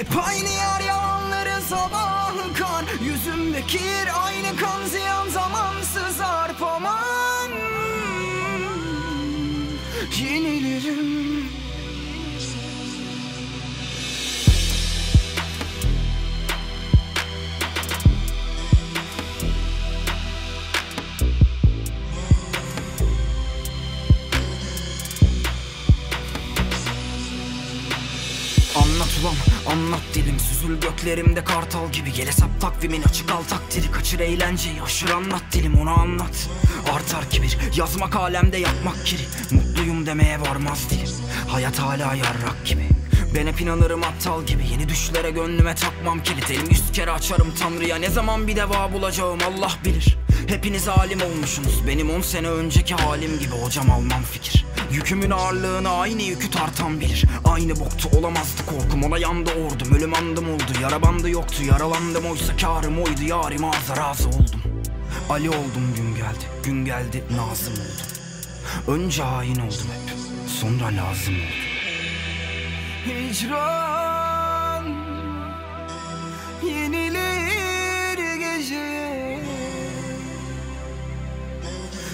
Hep aynı yer yalanların sabahı kar Yüzümde kir aynı kan ziyan zamansız arpaman Yenilirim Anlat ulan anlat dilim Süzül göklerimde kartal gibi. Gel hesap takvimin açık al takdiri. Kaçır eğlenceyi aşır anlat dilim onu anlat. Artar kibir. Yazmak alemde yapmak kiri. Mutluyum demeye varmaz dilim. Hayat hala yarrak gibi. Ben hep inanırım aptal gibi. Yeni düşlere gönlüme takmam kilit. Elim yüz kere açarım tanrıya. Ne zaman bir deva bulacağım Allah bilir. Hepiniz alim olmuşsunuz. Benim on sene önceki halim gibi Hocam almam fikir Yükümün ağırlığını aynı yükü tartan bilir. Aynı boktu olamazdı korkum. Ona yandı ordum ölüm andım oldu. Yara bandı yoktu yaralandım. Oysa karım oydu Yarim ağza razı oldum. Ali oldum gün geldi. Gün geldi nazım oldum. Önce hain oldum hep Sonra lazım oldum. Hicran Yenilir gece.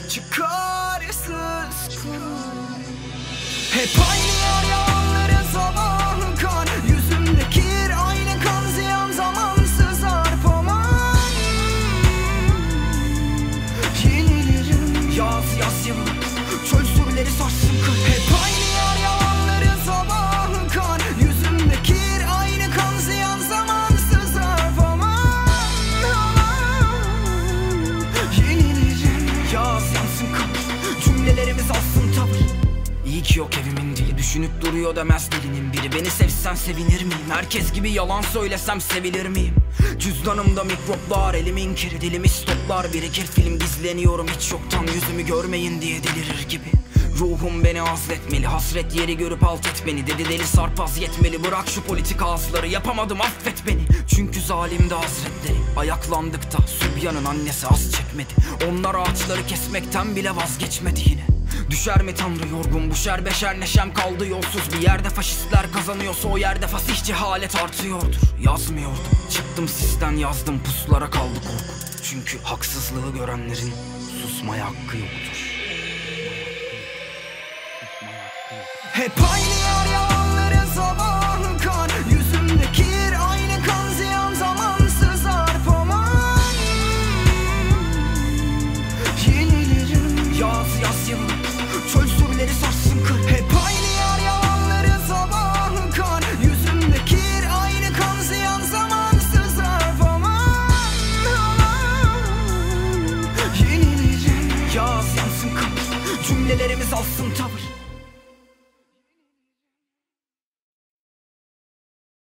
Çıkarsız kul Hep aynı yok evimin dili. Düşünüp duruyor demez dilinin biri. Beni sevsen sevinir miyim? Herkes gibi yalan söylesem sevilir miyim? Cüzdanımda mikroplar Elimin kiri. Dilimi stoplar Birikir. Film gizleniyorum hiç yoktan Yüzümü görmeyin diye delirir gibi. Ruhum beni azletmeli. Hasret yeri görüp alt et beni. Dedi deli sarpaz yetmeli. Bırak şu politik ağızları. Yapamadım affet beni. Çünkü zalimdi hazretleri. Ayaklandıkta Sübyan'ın annesi az çekmedi. Onlar ağaçları kesmekten bile vazgeçmedi yine Düşer mi tanrı yorgun? Bu şer beşer neşem kaldı yolsuz. Bir yerde faşistler kazanıyorsa o yerde fasih cehalet artıyordur. Yazmıyordum. Çıktım sisten yazdım. Puslara kaldı korku. Çünkü haksızlığı görenlerin susmaya hakkı yoktur. Hep aynı Cümlelerimiz alsın tavır.